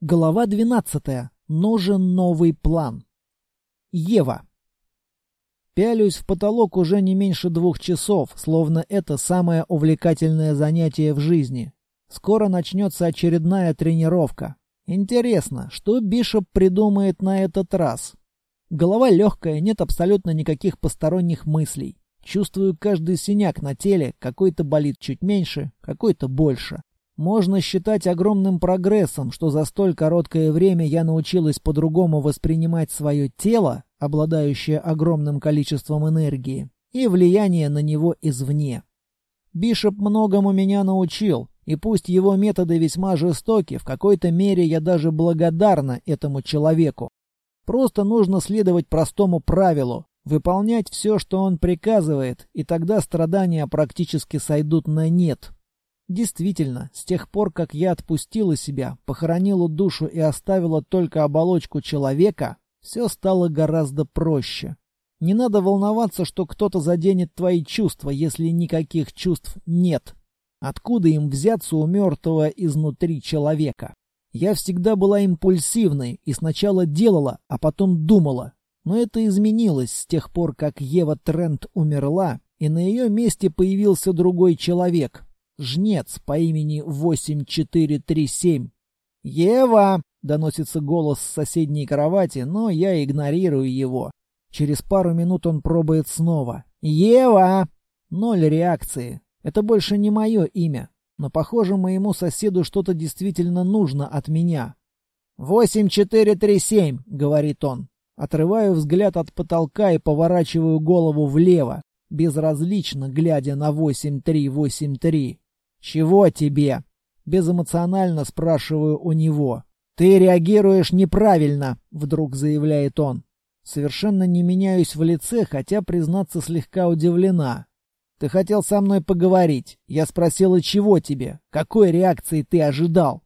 Глава 12. Нужен новый план. Ева. Пялюсь в потолок уже не меньше двух часов, словно это самое увлекательное занятие в жизни. Скоро начнется очередная тренировка. Интересно, что Бишоп придумает на этот раз? Голова легкая, нет абсолютно никаких посторонних мыслей. Чувствую каждый синяк на теле, какой-то болит чуть меньше, какой-то больше. Можно считать огромным прогрессом, что за столь короткое время я научилась по-другому воспринимать свое тело, обладающее огромным количеством энергии, и влияние на него извне. Бишоп многому меня научил, и пусть его методы весьма жестоки, в какой-то мере я даже благодарна этому человеку. Просто нужно следовать простому правилу, выполнять все, что он приказывает, и тогда страдания практически сойдут на нет. Действительно, с тех пор, как я отпустила себя, похоронила душу и оставила только оболочку человека, все стало гораздо проще. Не надо волноваться, что кто-то заденет твои чувства, если никаких чувств нет. Откуда им взяться у мертвого изнутри человека? Я всегда была импульсивной и сначала делала, а потом думала. Но это изменилось с тех пор, как Ева Трент умерла, и на ее месте появился другой человек, жнец по имени 8437. «Ева!» — доносится голос с соседней кровати, но я игнорирую его. Через пару минут он пробует снова. «Ева!» Ноль реакции. Это больше не мое имя. Но, похоже, моему соседу что-то действительно нужно от меня. «Восемь четыре три семь», — говорит он. Отрываю взгляд от потолка и поворачиваю голову влево, безразлично глядя на восемь три восемь три. «Чего тебе?» Безэмоционально спрашиваю у него. «Ты реагируешь неправильно», — вдруг заявляет он. Совершенно не меняюсь в лице, хотя, признаться, слегка удивлена. «Ты хотел со мной поговорить. Я спросила, чего тебе? Какой реакции ты ожидал?»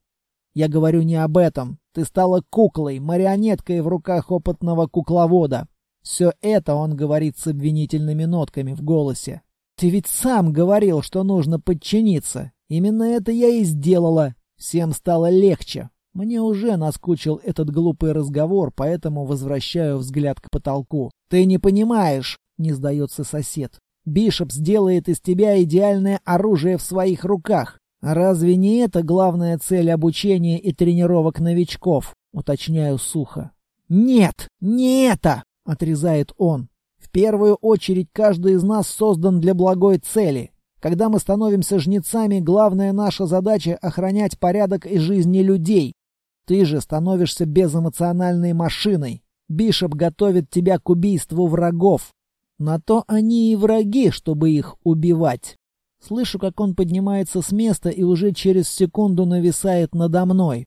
«Я говорю не об этом. Ты стала куклой, марионеткой в руках опытного кукловода. Все это он говорит с обвинительными нотками в голосе. Ты ведь сам говорил, что нужно подчиниться. Именно это я и сделала. Всем стало легче. Мне уже наскучил этот глупый разговор, поэтому возвращаю взгляд к потолку. Ты не понимаешь, не сдается сосед. Бишоп сделает из тебя идеальное оружие в своих руках. разве не это главная цель обучения и тренировок новичков? Уточняю сухо. Нет, не это, отрезает он первую очередь каждый из нас создан для благой цели. Когда мы становимся жнецами, главная наша задача — охранять порядок и жизни людей. Ты же становишься безэмоциональной машиной. Бишоп готовит тебя к убийству врагов. На то они и враги, чтобы их убивать. Слышу, как он поднимается с места и уже через секунду нависает надо мной.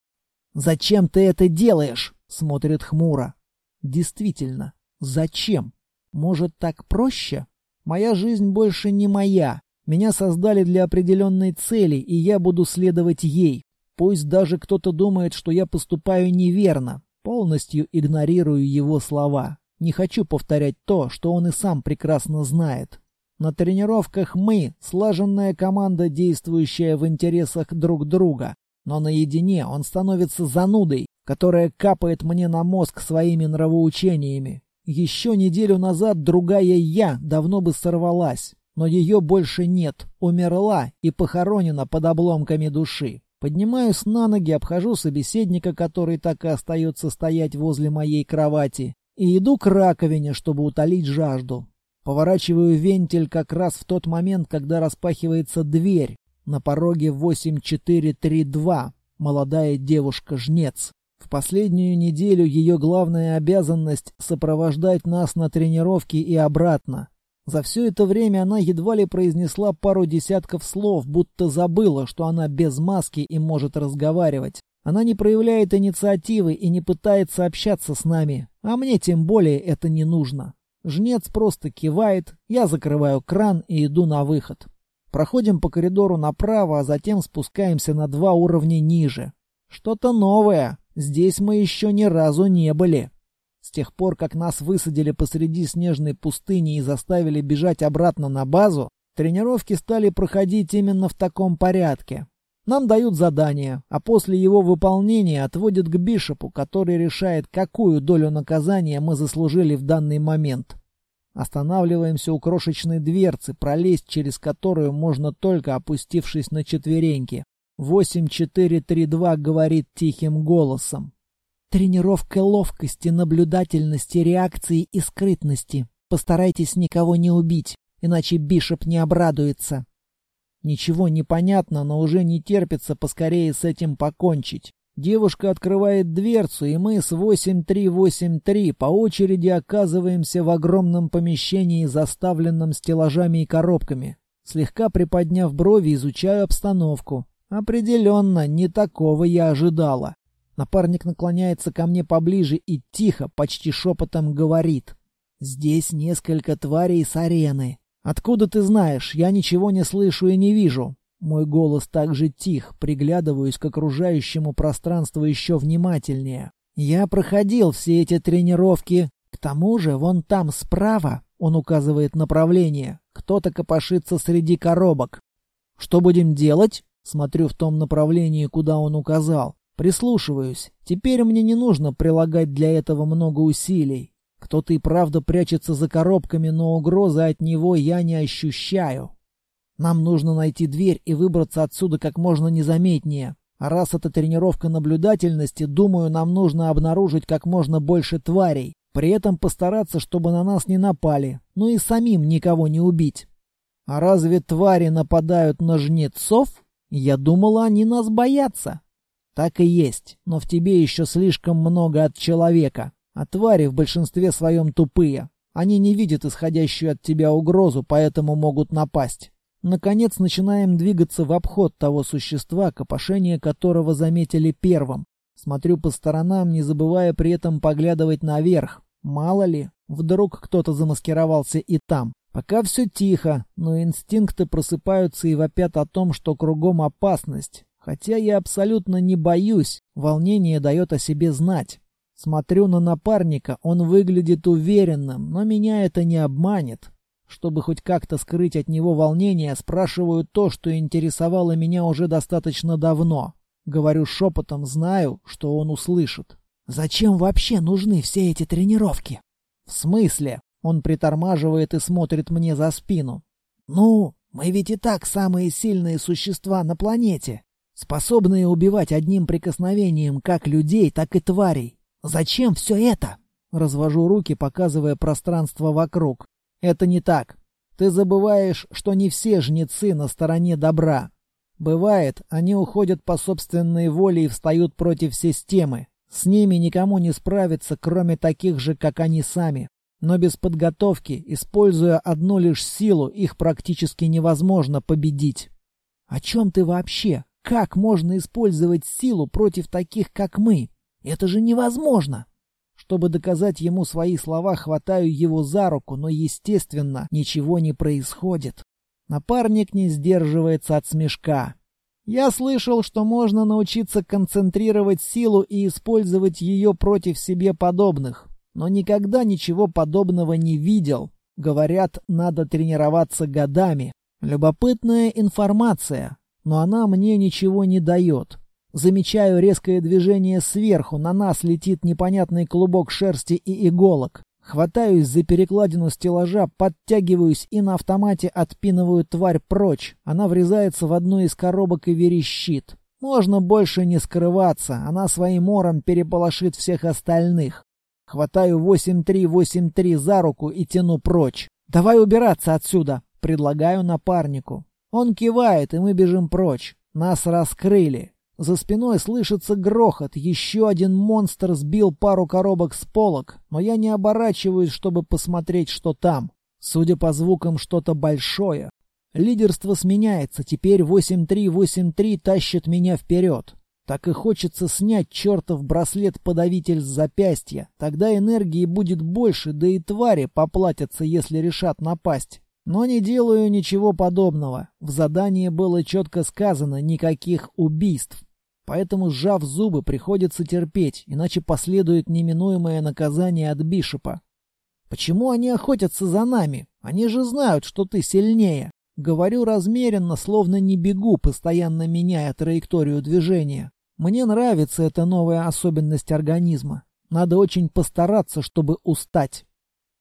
«Зачем ты это делаешь?» — смотрит хмуро. «Действительно, зачем?» Может, так проще? Моя жизнь больше не моя. Меня создали для определенной цели, и я буду следовать ей. Пусть даже кто-то думает, что я поступаю неверно. Полностью игнорирую его слова. Не хочу повторять то, что он и сам прекрасно знает. На тренировках мы — слаженная команда, действующая в интересах друг друга. Но наедине он становится занудой, которая капает мне на мозг своими нравоучениями. Еще неделю назад другая я давно бы сорвалась, но ее больше нет, умерла и похоронена под обломками души. Поднимаюсь на ноги, обхожу собеседника, который так и остается стоять возле моей кровати, и иду к раковине, чтобы утолить жажду. Поворачиваю вентиль как раз в тот момент, когда распахивается дверь. На пороге 8432. Молодая девушка-жнец. В последнюю неделю ее главная обязанность — сопровождать нас на тренировки и обратно. За все это время она едва ли произнесла пару десятков слов, будто забыла, что она без маски и может разговаривать. Она не проявляет инициативы и не пытается общаться с нами, а мне тем более это не нужно. Жнец просто кивает, я закрываю кран и иду на выход. Проходим по коридору направо, а затем спускаемся на два уровня ниже. Что-то новое. Здесь мы еще ни разу не были. С тех пор, как нас высадили посреди снежной пустыни и заставили бежать обратно на базу, тренировки стали проходить именно в таком порядке. Нам дают задание, а после его выполнения отводят к Бишопу, который решает, какую долю наказания мы заслужили в данный момент. Останавливаемся у крошечной дверцы, пролезть через которую можно только опустившись на четвереньки. 8432 говорит тихим голосом. Тренировка ловкости, наблюдательности, реакции и скрытности. Постарайтесь никого не убить, иначе Бишоп не обрадуется. Ничего не понятно, но уже не терпится поскорее с этим покончить. Девушка открывает дверцу, и мы с 8383 по очереди оказываемся в огромном помещении, заставленном стеллажами и коробками. Слегка приподняв брови, изучаю обстановку. Определенно, не такого я ожидала. Напарник наклоняется ко мне поближе и тихо, почти шепотом говорит. «Здесь несколько тварей с арены. «Откуда ты знаешь? Я ничего не слышу и не вижу». Мой голос также тих, приглядываюсь к окружающему пространству еще внимательнее. «Я проходил все эти тренировки. К тому же, вон там справа, он указывает направление, кто-то копошится среди коробок. Что будем делать?» Смотрю в том направлении, куда он указал. Прислушиваюсь. Теперь мне не нужно прилагать для этого много усилий. Кто-то и правда прячется за коробками, но угрозы от него я не ощущаю. Нам нужно найти дверь и выбраться отсюда как можно незаметнее. А раз это тренировка наблюдательности, думаю, нам нужно обнаружить как можно больше тварей. При этом постараться, чтобы на нас не напали, ну и самим никого не убить. А разве твари нападают на жнецов? Я думала, они нас боятся. Так и есть, но в тебе еще слишком много от человека. А твари в большинстве своем тупые. Они не видят исходящую от тебя угрозу, поэтому могут напасть. Наконец начинаем двигаться в обход того существа, копошение которого заметили первым. Смотрю по сторонам, не забывая при этом поглядывать наверх. Мало ли, вдруг кто-то замаскировался и там. Пока все тихо, но инстинкты просыпаются и вопят о том, что кругом опасность. Хотя я абсолютно не боюсь, волнение дает о себе знать. Смотрю на напарника, он выглядит уверенным, но меня это не обманет. Чтобы хоть как-то скрыть от него волнение, спрашиваю то, что интересовало меня уже достаточно давно. Говорю шепотом, знаю, что он услышит. «Зачем вообще нужны все эти тренировки?» «В смысле?» Он притормаживает и смотрит мне за спину. «Ну, мы ведь и так самые сильные существа на планете, способные убивать одним прикосновением как людей, так и тварей. «Зачем все это?» Развожу руки, показывая пространство вокруг. «Это не так. Ты забываешь, что не все жнецы на стороне добра. Бывает, они уходят по собственной воле и встают против системы. С ними никому не справиться, кроме таких же, как они сами. Но без подготовки, используя одну лишь силу, их практически невозможно победить. О чем ты вообще? Как можно использовать силу против таких, как мы? Это же невозможно! Чтобы доказать ему свои слова, хватаю его за руку, но, естественно, ничего не происходит. Напарник не сдерживается от смешка. Я слышал, что можно научиться концентрировать силу и использовать ее против себе подобных, но никогда ничего подобного не видел. Говорят, надо тренироваться годами. Любопытная информация, но она мне ничего не дает. Замечаю резкое движение сверху, на нас летит непонятный клубок шерсти и иголок. Хватаюсь за перекладину стеллажа, подтягиваюсь и на автомате отпинываю тварь прочь. Она врезается в одну из коробок и верещит. Можно больше не скрываться, она своим ором переполошит всех остальных. Хватаю 8383 за руку и тяну прочь. «Давай убираться отсюда!» — предлагаю напарнику. Он кивает, и мы бежим прочь. Нас раскрыли. За спиной слышится грохот. Еще один монстр сбил пару коробок с полок, но я не оборачиваюсь, чтобы посмотреть, что там. Судя по звукам, что-то большое. Лидерство сменяется. Теперь 8-3-8-3 тащит меня вперед. Так и хочется снять чертов браслет-подавитель с запястья. Тогда энергии будет больше, да и твари поплатятся, если решат напасть. Но не делаю ничего подобного. В задании было четко сказано «никаких убийств». Поэтому, сжав зубы, приходится терпеть, иначе последует неминуемое наказание от Бишопа. «Почему они охотятся за нами? Они же знают, что ты сильнее». Говорю размеренно, словно не бегу, постоянно меняя траекторию движения. Мне нравится эта новая особенность организма. Надо очень постараться, чтобы устать.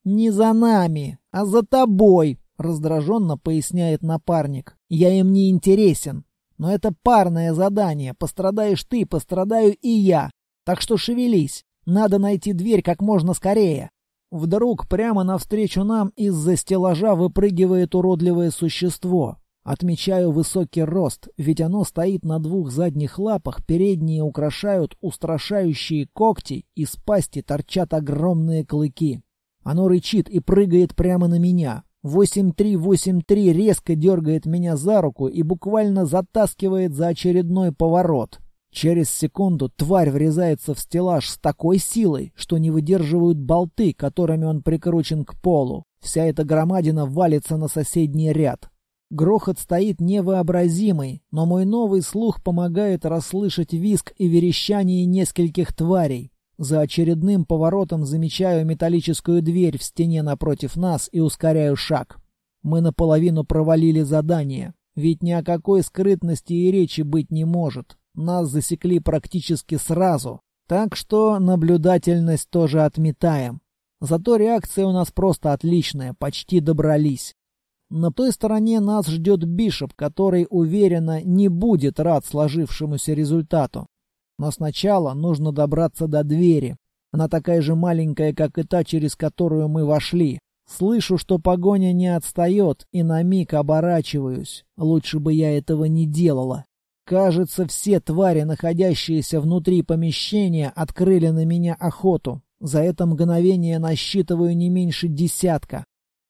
«Не за нами, а за тобой», — раздраженно поясняет напарник. «Я им не интересен. Но это парное задание. Пострадаешь ты, пострадаю и я. Так что шевелись. Надо найти дверь как можно скорее». Вдруг прямо навстречу нам из-за стеллажа выпрыгивает уродливое существо. Отмечаю высокий рост, ведь оно стоит на двух задних лапах, передние украшают устрашающие когти, из пасти торчат огромные клыки. Оно рычит и прыгает прямо на меня. 8383 резко дергает меня за руку и буквально затаскивает за очередной поворот. Через секунду тварь врезается в стеллаж с такой силой, что не выдерживают болты, которыми он прикручен к полу. Вся эта громадина валится на соседний ряд. Грохот стоит невообразимый, но мой новый слух помогает расслышать визг и верещание нескольких тварей. За очередным поворотом замечаю металлическую дверь в стене напротив нас и ускоряю шаг. Мы наполовину провалили задание, ведь ни о какой скрытности и речи быть не может. Нас засекли практически сразу, так что наблюдательность тоже отметаем. Зато реакция у нас просто отличная, почти добрались. На той стороне нас ждет Бишоп, который, уверенно, не будет рад сложившемуся результату. Но сначала нужно добраться до двери. Она такая же маленькая, как и та, через которую мы вошли. Слышу, что погоня не отстает, и на миг оборачиваюсь. Лучше бы я этого не делала. Кажется, все твари, находящиеся внутри помещения, открыли на меня охоту. За это мгновение насчитываю не меньше десятка.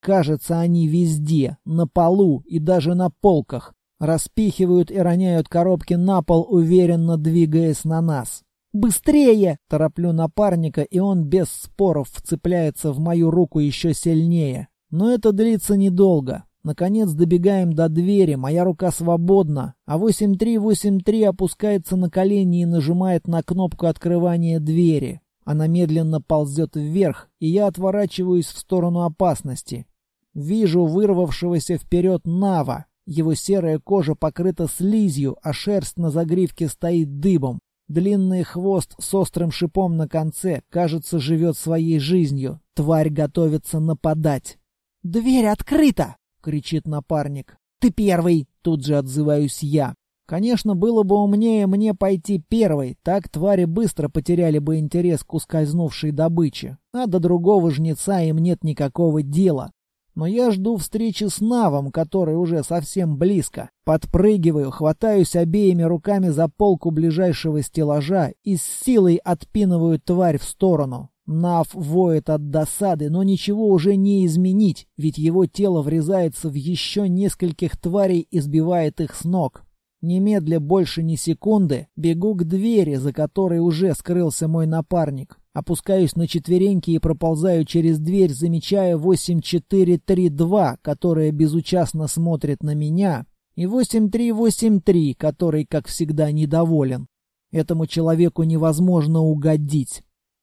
Кажется, они везде, на полу и даже на полках. Распихивают и роняют коробки на пол, уверенно двигаясь на нас. «Быстрее!» — тороплю напарника, и он без споров вцепляется в мою руку еще сильнее. Но это длится недолго. Наконец добегаем до двери, моя рука свободна, а 8383 опускается на колени и нажимает на кнопку открывания двери. Она медленно ползет вверх, и я отворачиваюсь в сторону опасности. Вижу вырвавшегося вперед Нава. Его серая кожа покрыта слизью, а шерсть на загривке стоит дыбом. Длинный хвост с острым шипом на конце, кажется, живет своей жизнью. Тварь готовится нападать. «Дверь открыта!» кричит напарник. «Ты первый!» — тут же отзываюсь я. Конечно, было бы умнее мне пойти первой, так твари быстро потеряли бы интерес к ускользнувшей добыче, а до другого жнеца им нет никакого дела. Но я жду встречи с Навом, который уже совсем близко. Подпрыгиваю, хватаюсь обеими руками за полку ближайшего стеллажа и с силой отпинываю тварь в сторону. Нав воет от досады, но ничего уже не изменить, ведь его тело врезается в еще нескольких тварей и сбивает их с ног. Немедля больше ни секунды бегу к двери, за которой уже скрылся мой напарник. Опускаюсь на четвереньки и проползаю через дверь, замечая 8432, которая безучастно смотрит на меня, и 8383, который, как всегда, недоволен. Этому человеку невозможно угодить.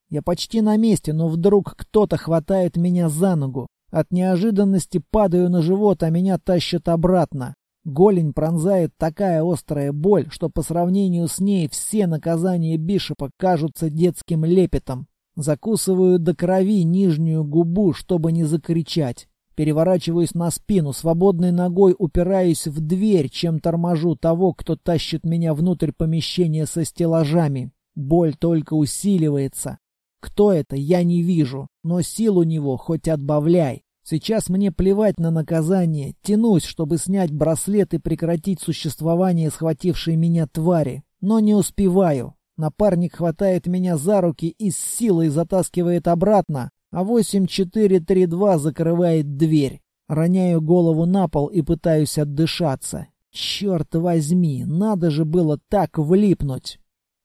Я почти на месте, но вдруг кто-то хватает меня за ногу. От неожиданности падаю на живот, а меня тащат обратно. Голень пронзает такая острая боль, что по сравнению с ней все наказания Бишопа кажутся детским лепетом. Закусываю до крови нижнюю губу, чтобы не закричать. Переворачиваюсь на спину, свободной ногой упираюсь в дверь, чем торможу того, кто тащит меня внутрь помещения со стеллажами. Боль только усиливается. Кто это, я не вижу, но сил у него хоть отбавляй. Сейчас мне плевать на наказание, тянусь, чтобы снять браслет и прекратить существование схватившей меня твари, но не успеваю. Напарник хватает меня за руки и с силой затаскивает обратно, а 8432 закрывает дверь. Роняю голову на пол и пытаюсь отдышаться. Черт возьми, надо же было так влипнуть.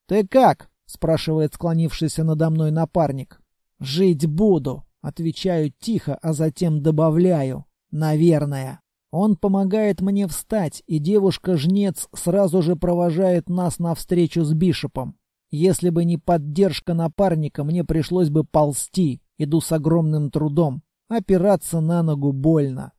«Ты как?» — спрашивает склонившийся надо мной напарник. «Жить буду», — отвечаю тихо, а затем добавляю. «Наверное». Он помогает мне встать, и девушка-жнец сразу же провожает нас навстречу с Бишопом. Если бы не поддержка напарника, мне пришлось бы ползти. Иду с огромным трудом. Опираться на ногу больно.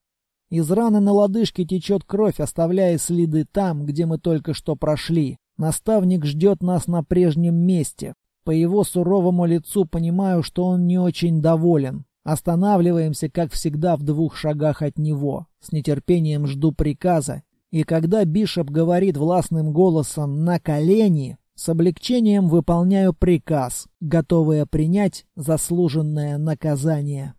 Из раны на лодыжке течет кровь, оставляя следы там, где мы только что прошли. Наставник ждет нас на прежнем месте. По его суровому лицу понимаю, что он не очень доволен. Останавливаемся, как всегда, в двух шагах от него. С нетерпением жду приказа. И когда Бишоп говорит властным голосом «на колени», с облегчением выполняю приказ, готовая принять заслуженное наказание.